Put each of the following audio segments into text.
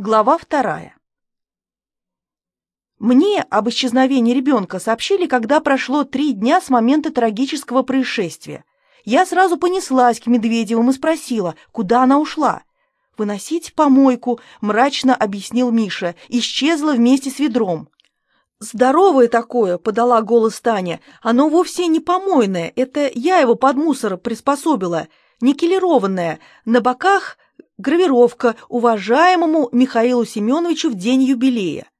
Глава вторая. Мне об исчезновении ребенка сообщили, когда прошло три дня с момента трагического происшествия. Я сразу понеслась к Медведевым и спросила, куда она ушла. «Выносить помойку», — мрачно объяснил Миша, исчезла вместе с ведром. «Здоровое такое», — подала голос Таня. «Оно вовсе не помойное, это я его под мусор приспособила, никелированное, на боках гравировка уважаемому Михаилу Семеновичу в день юбилея.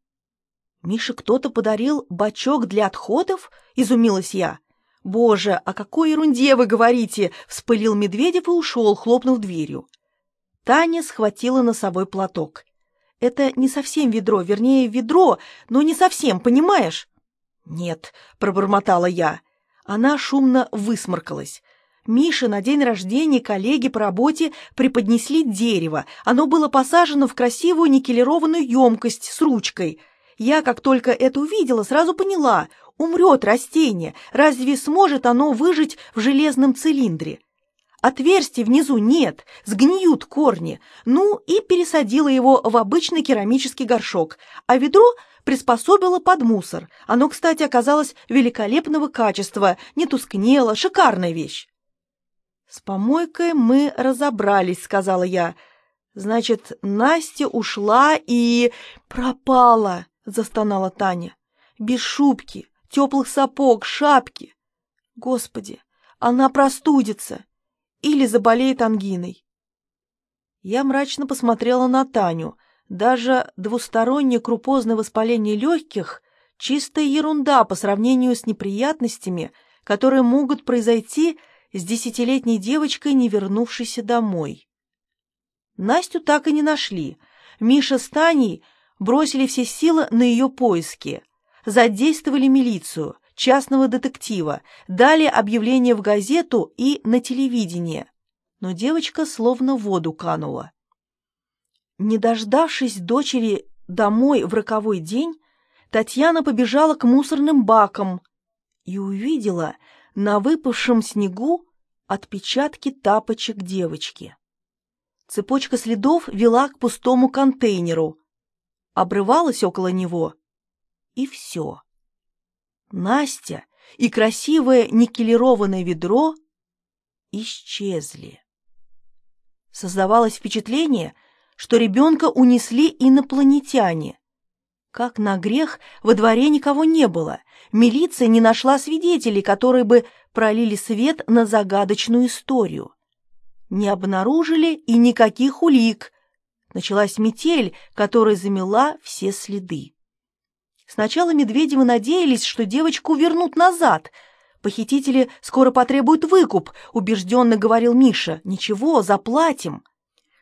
«Мише кто-то подарил бачок для отходов?» — изумилась я. «Боже, о какой ерунде вы говорите!» — вспылил Медведев и ушел, хлопнув дверью. Таня схватила носовой платок. «Это не совсем ведро, вернее, ведро, но не совсем, понимаешь?» «Нет», — пробормотала я. Она шумно высморкалась. Мише на день рождения коллеги по работе преподнесли дерево. Оно было посажено в красивую никелированную емкость с ручкой. Я, как только это увидела, сразу поняла — умрет растение. Разве сможет оно выжить в железном цилиндре? Отверстий внизу нет, сгниют корни. Ну и пересадила его в обычный керамический горшок, а ведро приспособила под мусор. Оно, кстати, оказалось великолепного качества, не тускнело, шикарная вещь. «С помойкой мы разобрались», — сказала я. «Значит, Настя ушла и... пропала», — застонала Таня. «Без шубки, теплых сапог, шапки. Господи, она простудится или заболеет ангиной». Я мрачно посмотрела на Таню. Даже двустороннее крупозное воспаление легких — чистая ерунда по сравнению с неприятностями, которые могут произойти с десятилетней девочкой, не вернувшейся домой. Настю так и не нашли. Миша с Таней бросили все силы на ее поиски. Задействовали милицию, частного детектива, дали объявление в газету и на телевидение. Но девочка словно в воду канула. Не дождавшись дочери домой в роковой день, Татьяна побежала к мусорным бакам и увидела на выпавшем снегу отпечатки тапочек девочки. Цепочка следов вела к пустому контейнеру, обрывалась около него, и все. Настя и красивое никелированное ведро исчезли. Создавалось впечатление, что ребенка унесли инопланетяне. Как на грех, во дворе никого не было. Милиция не нашла свидетелей, которые бы пролили свет на загадочную историю. Не обнаружили и никаких улик. Началась метель, которая замела все следы. Сначала Медведевы надеялись, что девочку вернут назад. Похитители скоро потребуют выкуп, убежденно говорил Миша. Ничего, заплатим.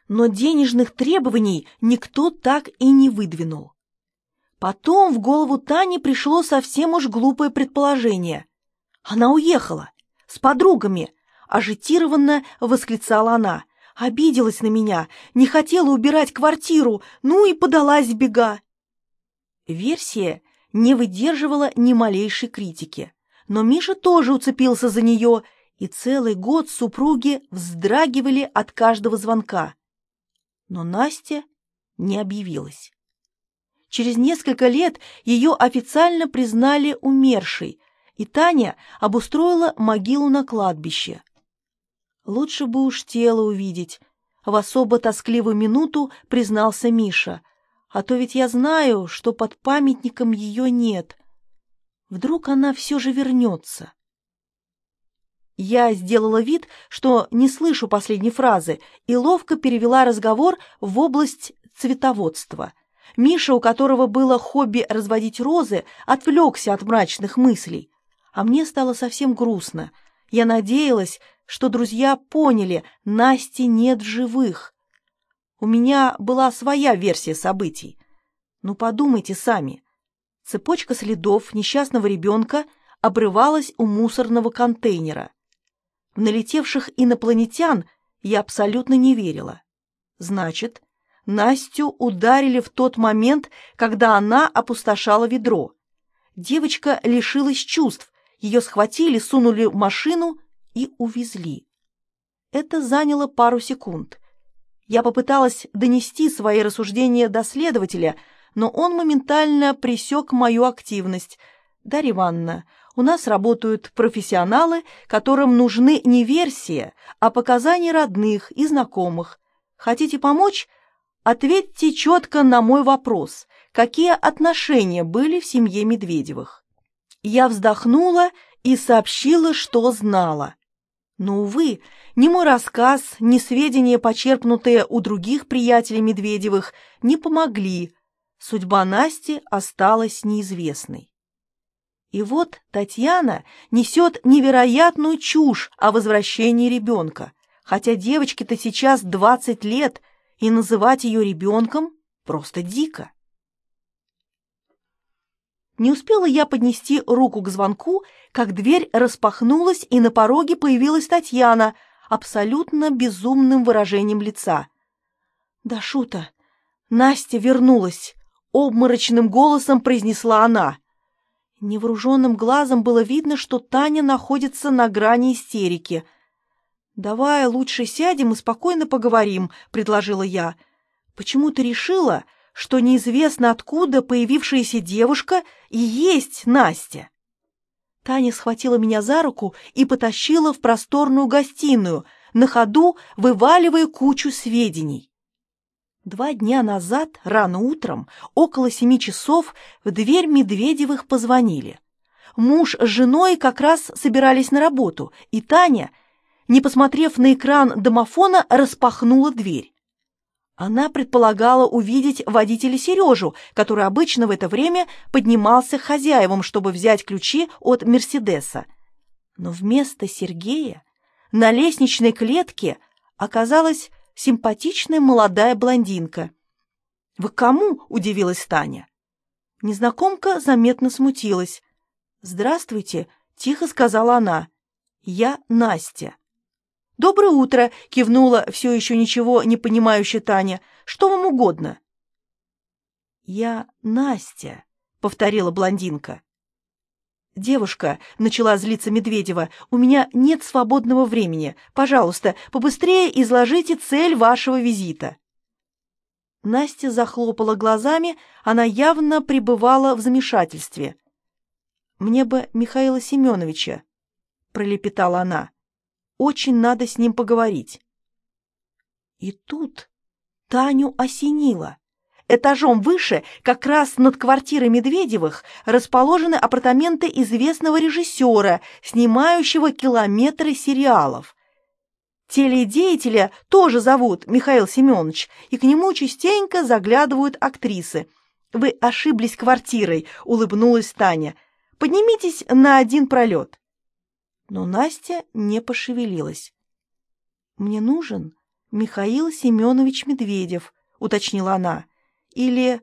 Но денежных требований никто так и не выдвинул. Потом в голову Тани пришло совсем уж глупое предположение. Она уехала. С подругами. Ажитированно восклицала она. Обиделась на меня, не хотела убирать квартиру, ну и подалась бега. Версия не выдерживала ни малейшей критики. Но Миша тоже уцепился за нее, и целый год супруги вздрагивали от каждого звонка. Но Настя не объявилась. Через несколько лет ее официально признали умершей, и Таня обустроила могилу на кладбище. Лучше бы уж тело увидеть, в особо тоскливую минуту признался Миша, а то ведь я знаю, что под памятником ее нет. Вдруг она все же вернется. Я сделала вид, что не слышу последней фразы, и ловко перевела разговор в область цветоводства — Миша, у которого было хобби разводить розы, отвлекся от мрачных мыслей. А мне стало совсем грустно. Я надеялась, что друзья поняли, Насти нет живых. У меня была своя версия событий. Ну, подумайте сами. Цепочка следов несчастного ребенка обрывалась у мусорного контейнера. В налетевших инопланетян я абсолютно не верила. Значит, Настю ударили в тот момент, когда она опустошала ведро. Девочка лишилась чувств, ее схватили, сунули в машину и увезли. Это заняло пару секунд. Я попыталась донести свои рассуждения до следователя, но он моментально пресек мою активность. «Дарья Ивановна, у нас работают профессионалы, которым нужны не версия, а показания родных и знакомых. Хотите помочь? Ответьте четко на мой вопрос. Какие отношения были в семье Медведевых? Я вздохнула и сообщила, что знала. Но, увы, ни мой рассказ, ни сведения, почерпнутые у других приятелей Медведевых, не помогли. Судьба Насти осталась неизвестной. И вот Татьяна несет невероятную чушь о возвращении ребенка, хотя девочке-то сейчас 20 лет, и называть ее ребенком просто дико. Не успела я поднести руку к звонку, как дверь распахнулась, и на пороге появилась Татьяна, абсолютно безумным выражением лица. «Да шута! Настя вернулась!» — обморочным голосом произнесла она. Невооруженным глазом было видно, что Таня находится на грани истерики. «Давай лучше сядем и спокойно поговорим», — предложила я. «Почему ты решила, что неизвестно откуда появившаяся девушка и есть Настя?» Таня схватила меня за руку и потащила в просторную гостиную, на ходу вываливая кучу сведений. Два дня назад, рано утром, около семи часов, в дверь Медведевых позвонили. Муж с женой как раз собирались на работу, и Таня, не посмотрев на экран домофона, распахнула дверь. Она предполагала увидеть водителя Сережу, который обычно в это время поднимался к хозяевам, чтобы взять ключи от «Мерседеса». Но вместо Сергея на лестничной клетке оказалась симпатичная молодая блондинка. «Вы кому?» — удивилась Таня. Незнакомка заметно смутилась. «Здравствуйте», — тихо сказала она. «Я Настя». «Доброе утро!» — кивнула все еще ничего не понимающая Таня. «Что вам угодно?» «Я Настя», — повторила блондинка. «Девушка», — начала злиться Медведева, — «у меня нет свободного времени. Пожалуйста, побыстрее изложите цель вашего визита». Настя захлопала глазами, она явно пребывала в замешательстве. «Мне бы Михаила Семеновича», — пролепетала она. «Очень надо с ним поговорить». И тут Таню осенило. Этажом выше, как раз над квартирой Медведевых, расположены апартаменты известного режиссера, снимающего километры сериалов. Теледеятеля тоже зовут Михаил Семенович, и к нему частенько заглядывают актрисы. «Вы ошиблись квартирой», — улыбнулась Таня. «Поднимитесь на один пролет». Но Настя не пошевелилась. «Мне нужен Михаил Семенович Медведев», — уточнила она. Или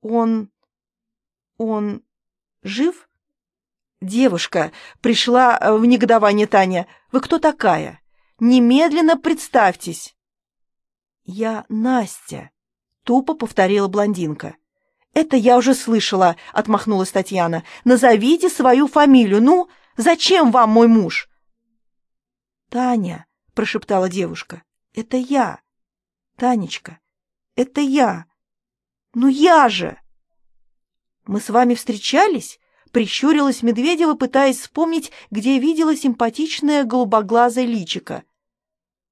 он... он жив? Девушка, пришла в негодование Таня. Вы кто такая? Немедленно представьтесь. Я Настя, тупо повторила блондинка. Это я уже слышала, отмахнулась Татьяна. Назовите свою фамилию. Ну, зачем вам мой муж? Таня, прошептала девушка. Это я. Танечка, это я. «Ну я же!» «Мы с вами встречались?» — прищурилась Медведева, пытаясь вспомнить, где видела симпатичное голубоглазое личико.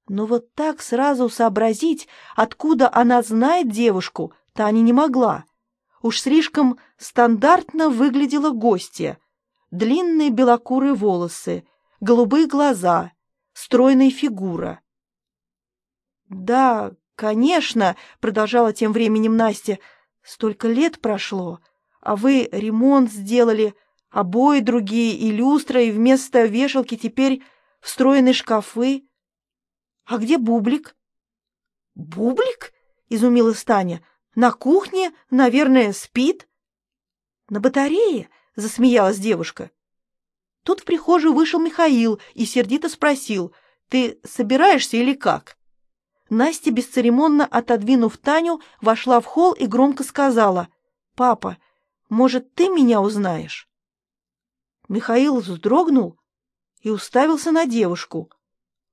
Но вот так сразу сообразить, откуда она знает девушку, Таня не могла. Уж слишком стандартно выглядела гостья. Длинные белокурые волосы, голубые глаза, стройная фигура. «Да, конечно», — продолжала тем временем Настя, — Столько лет прошло, а вы ремонт сделали, обои другие и люстра, и вместо вешалки теперь встроены шкафы. А где Бублик? Бублик? Изумилась Таня. На кухне, наверное, спит? На батарее? Засмеялась девушка. Тут в прихожую вышел Михаил и сердито спросил, «Ты собираешься или как?» Настя, бесцеремонно отодвинув Таню, вошла в холл и громко сказала, «Папа, может, ты меня узнаешь?» Михаил вздрогнул и уставился на девушку.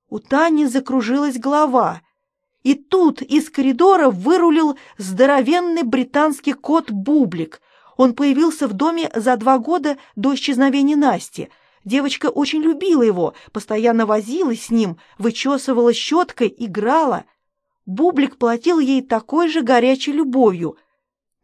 У Тани закружилась голова, И тут из коридора вырулил здоровенный британский кот Бублик. Он появился в доме за два года до исчезновения Насти. Девочка очень любила его, постоянно возилась с ним, вычесывала щеткой, играла. Бублик платил ей такой же горячей любовью.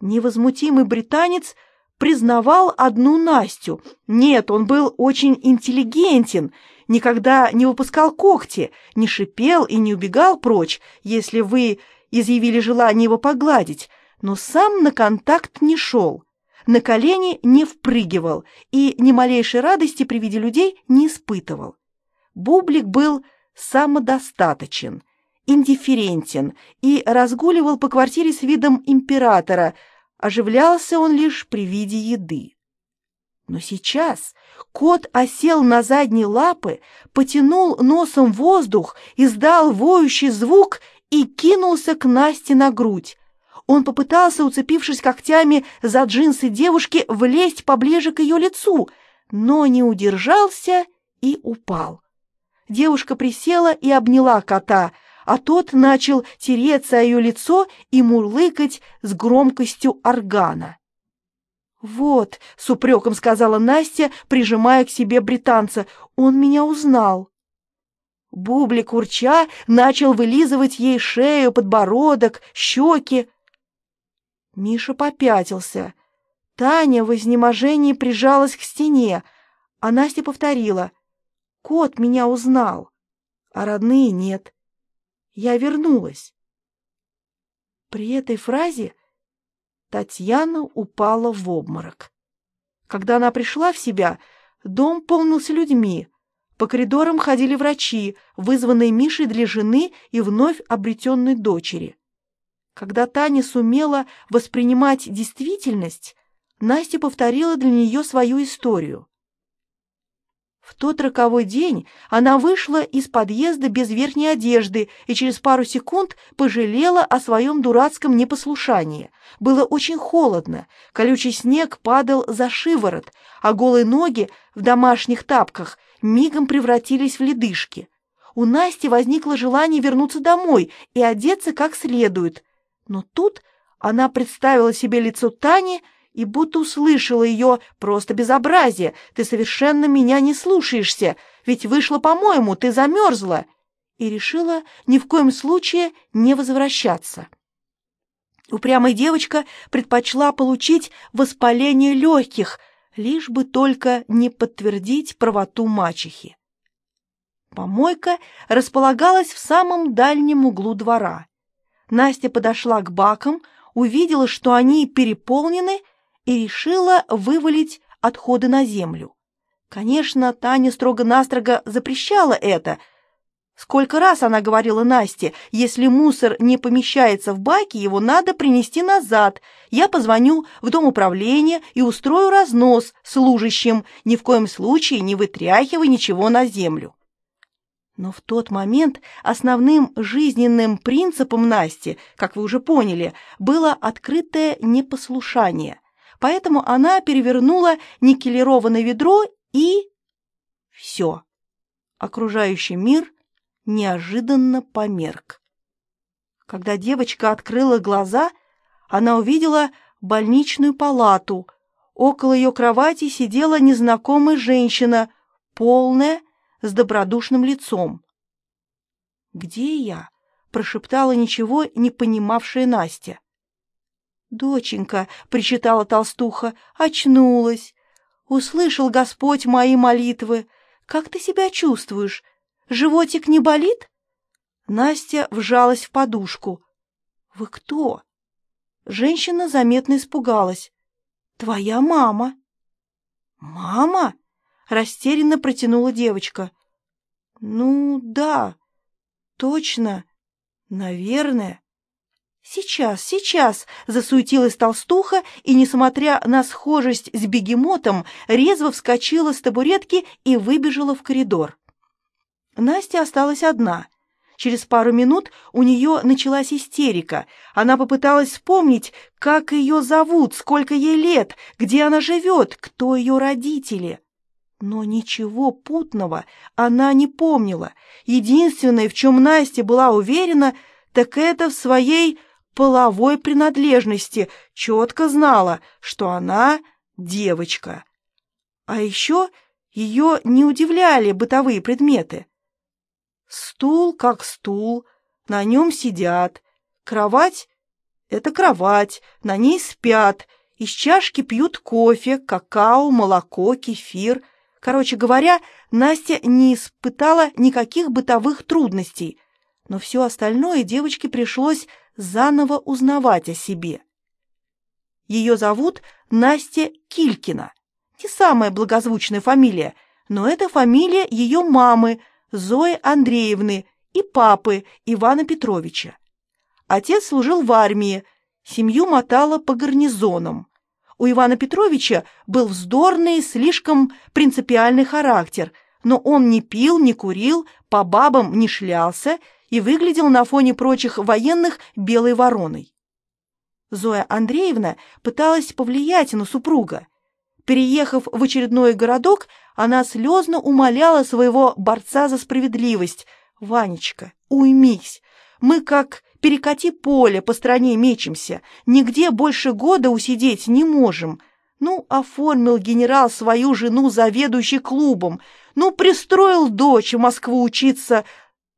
Невозмутимый британец признавал одну Настю. Нет, он был очень интеллигентен, никогда не выпускал когти, не шипел и не убегал прочь, если вы изъявили желание его погладить, но сам на контакт не шел, на колени не впрыгивал и ни малейшей радости при виде людей не испытывал. Бублик был самодостаточен, индифферентен и разгуливал по квартире с видом императора, оживлялся он лишь при виде еды. Но сейчас кот осел на задние лапы, потянул носом воздух, издал воющий звук и кинулся к Насте на грудь. Он попытался, уцепившись когтями за джинсы девушки, влезть поближе к ее лицу, но не удержался и упал. Девушка присела и обняла кота, а тот начал тереться о ее лицо и мурлыкать с громкостью органа. «Вот», — с упреком сказала Настя, прижимая к себе британца, — «он меня узнал». Бублик, урча, начал вылизывать ей шею, подбородок, щеки. Миша попятился. Таня в изнеможении прижалась к стене, а Настя повторила. «Кот меня узнал, а родные нет. Я вернулась». При этой фразе Татьяна упала в обморок. Когда она пришла в себя, дом полнился людьми. По коридорам ходили врачи, вызванные Мишей для жены и вновь обретенной дочери. Когда Таня сумела воспринимать действительность, Настя повторила для нее свою историю. В тот роковой день она вышла из подъезда без верхней одежды и через пару секунд пожалела о своем дурацком непослушании. Было очень холодно, колючий снег падал за шиворот, а голые ноги в домашних тапках мигом превратились в ледышки. У Насти возникло желание вернуться домой и одеться как следует. Но тут она представила себе лицо Тани и будто услышала ее «просто безобразие, ты совершенно меня не слушаешься, ведь вышло, по-моему, ты замерзла», и решила ни в коем случае не возвращаться. Упрямая девочка предпочла получить воспаление легких, лишь бы только не подтвердить правоту мачехи. Помойка располагалась в самом дальнем углу двора. Настя подошла к бакам, увидела, что они переполнены, и решила вывалить отходы на землю. Конечно, Таня строго-настрого запрещала это. Сколько раз она говорила Насте, если мусор не помещается в баке, его надо принести назад. Я позвоню в дом управления и устрою разнос служащим. Ни в коем случае не вытряхивай ничего на землю. Но в тот момент основным жизненным принципом Насти, как вы уже поняли, было открытое непослушание – поэтому она перевернула никелированное ведро и... Все. Окружающий мир неожиданно померк. Когда девочка открыла глаза, она увидела больничную палату. Около ее кровати сидела незнакомая женщина, полная, с добродушным лицом. «Где я?» — прошептала ничего не понимавшая Настя. «Доченька», — причитала толстуха, — «очнулась. Услышал Господь мои молитвы. Как ты себя чувствуешь? Животик не болит?» Настя вжалась в подушку. «Вы кто?» Женщина заметно испугалась. «Твоя мама». «Мама?» — растерянно протянула девочка. «Ну, да, точно, наверное». «Сейчас, сейчас!» — засуетилась толстуха и, несмотря на схожесть с бегемотом, резво вскочила с табуретки и выбежала в коридор. Настя осталась одна. Через пару минут у нее началась истерика. Она попыталась вспомнить, как ее зовут, сколько ей лет, где она живет, кто ее родители. Но ничего путного она не помнила. Единственное, в чем Настя была уверена — так это в своей половой принадлежности четко знала, что она девочка. А еще ее не удивляли бытовые предметы. Стул как стул, на нем сидят. Кровать — это кровать, на ней спят. Из чашки пьют кофе, какао, молоко, кефир. Короче говоря, Настя не испытала никаких бытовых трудностей, но все остальное девочке пришлось заново узнавать о себе. Ее зовут Настя Килькина. Не самая благозвучная фамилия, но это фамилия ее мамы, Зои Андреевны, и папы Ивана Петровича. Отец служил в армии, семью мотало по гарнизонам. У Ивана Петровича был вздорный, слишком принципиальный характер, но он не пил, не курил, по бабам не шлялся и выглядел на фоне прочих военных белой вороной. Зоя Андреевна пыталась повлиять на супруга. Переехав в очередной городок, она слезно умоляла своего борца за справедливость – Ванечка, уймись. Мы как перекати поле по стране мечемся. Нигде больше года усидеть не можем. Ну, оформил генерал свою жену заведующей клубом. Ну, пристроил дочь в Москву учиться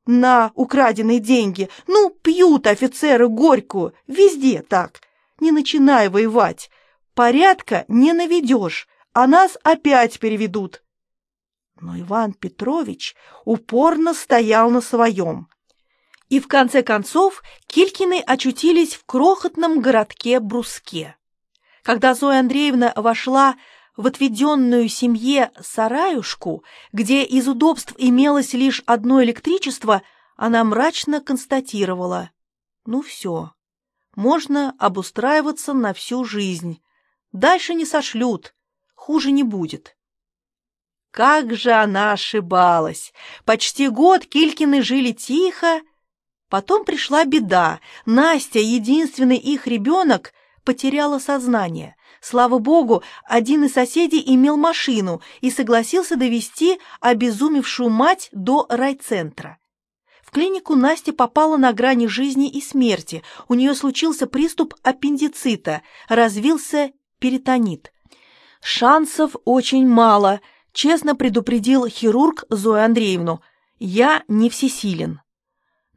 на украденные деньги. Ну, пьют офицеры горькую. Везде так. Не начинай воевать. Порядка не наведешь, а нас опять переведут. Но Иван Петрович упорно стоял на своем. И в конце концов Килькины очутились в крохотном городке Бруске. Когда Зоя Андреевна вошла в отведенную семье сараюшку, где из удобств имелось лишь одно электричество, она мрачно констатировала. Ну все, можно обустраиваться на всю жизнь. Дальше не сошлют, хуже не будет. Как же она ошибалась! Почти год Килькины жили тихо. Потом пришла беда. Настя, единственный их ребенок, потеряла сознание. Слава богу, один из соседей имел машину и согласился довести обезумевшую мать до райцентра. В клинику Настя попала на грани жизни и смерти. У нее случился приступ аппендицита, развился перитонит. Шансов очень мало – честно предупредил хирург Зою Андреевну. «Я не всесилен».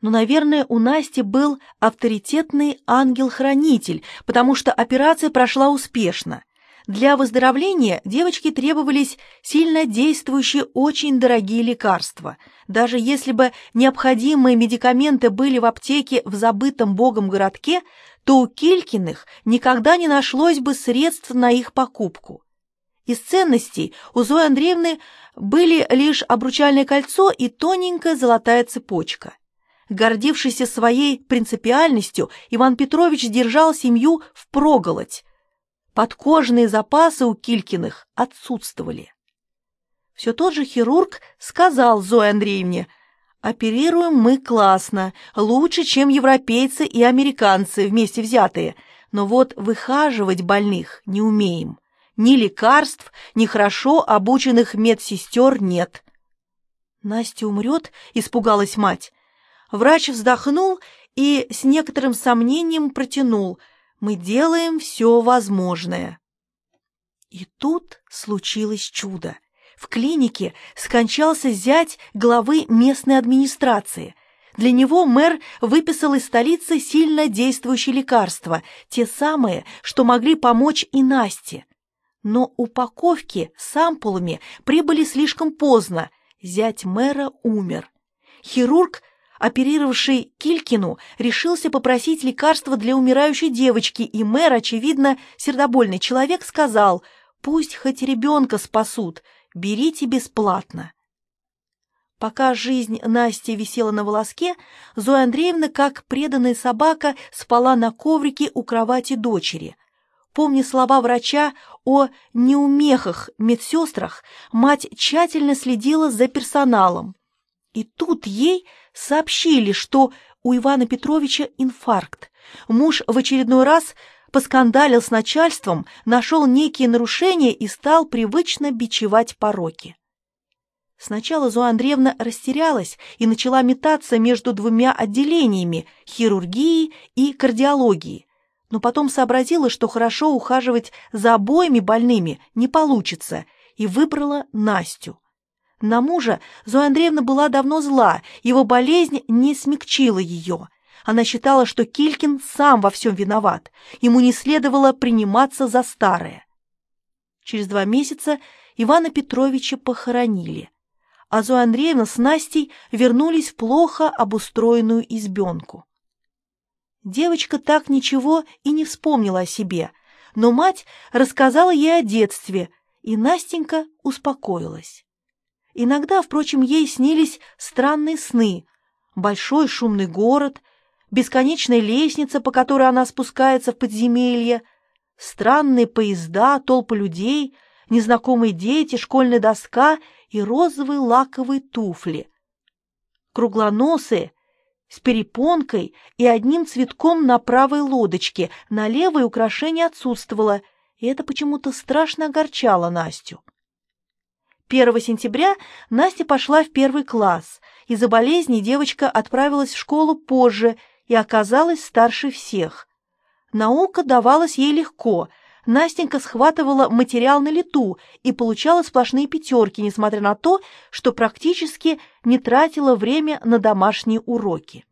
Но, наверное, у Насти был авторитетный ангел-хранитель, потому что операция прошла успешно. Для выздоровления девочке требовались сильно действующие очень дорогие лекарства. Даже если бы необходимые медикаменты были в аптеке в забытом богом городке, то у Килькиных никогда не нашлось бы средств на их покупку. Из ценностей у Зои Андреевны были лишь обручальное кольцо и тоненькая золотая цепочка. Гордившийся своей принципиальностью, Иван Петрович держал семью впроголодь. Подкожные запасы у Килькиных отсутствовали. Все тот же хирург сказал Зое Андреевне, «Оперируем мы классно, лучше, чем европейцы и американцы вместе взятые, но вот выхаживать больных не умеем». Ни лекарств, ни хорошо обученных медсестер нет. Настя умрет, испугалась мать. Врач вздохнул и с некоторым сомнением протянул. Мы делаем все возможное. И тут случилось чудо. В клинике скончался зять главы местной администрации. Для него мэр выписал из столицы сильно действующие лекарства, те самые, что могли помочь и Насте. Но упаковки с ампулами прибыли слишком поздно. Зять мэра умер. Хирург, оперировавший Килькину, решился попросить лекарства для умирающей девочки, и мэр, очевидно, сердобольный человек, сказал, «Пусть хоть ребенка спасут, берите бесплатно». Пока жизнь Насти висела на волоске, Зоя Андреевна, как преданная собака, спала на коврике у кровати дочери – Помня слова врача о неумехах медсестрах, мать тщательно следила за персоналом. И тут ей сообщили, что у Ивана Петровича инфаркт. Муж в очередной раз поскандалил с начальством, нашел некие нарушения и стал привычно бичевать пороки. Сначала Зоя Андреевна растерялась и начала метаться между двумя отделениями – хирургии и кардиологии. Но потом сообразила, что хорошо ухаживать за обоими больными не получится, и выбрала Настю. На мужа Зоя Андреевна была давно зла, его болезнь не смягчила ее. Она считала, что Килькин сам во всем виноват, ему не следовало приниматься за старое. Через два месяца Ивана Петровича похоронили а Зоя Андреевна с Настей вернулись в плохо обустроенную избенку. Девочка так ничего и не вспомнила о себе, но мать рассказала ей о детстве, и Настенька успокоилась. Иногда, впрочем, ей снились странные сны. Большой шумный город, бесконечная лестница, по которой она спускается в подземелье, странные поезда, толпы людей, незнакомые дети, школьная доска и розовые лаковые туфли. Круглоносые, с перепонкой и одним цветком на правой лодочке, на левой украшение отсутствовало, и это почему-то страшно огорчало Настю. 1 сентября Настя пошла в первый класс. Из-за болезни девочка отправилась в школу позже и оказалась старше всех. Наука давалась ей легко – Настенька схватывала материал на лету и получала сплошные пятерки, несмотря на то, что практически не тратила время на домашние уроки.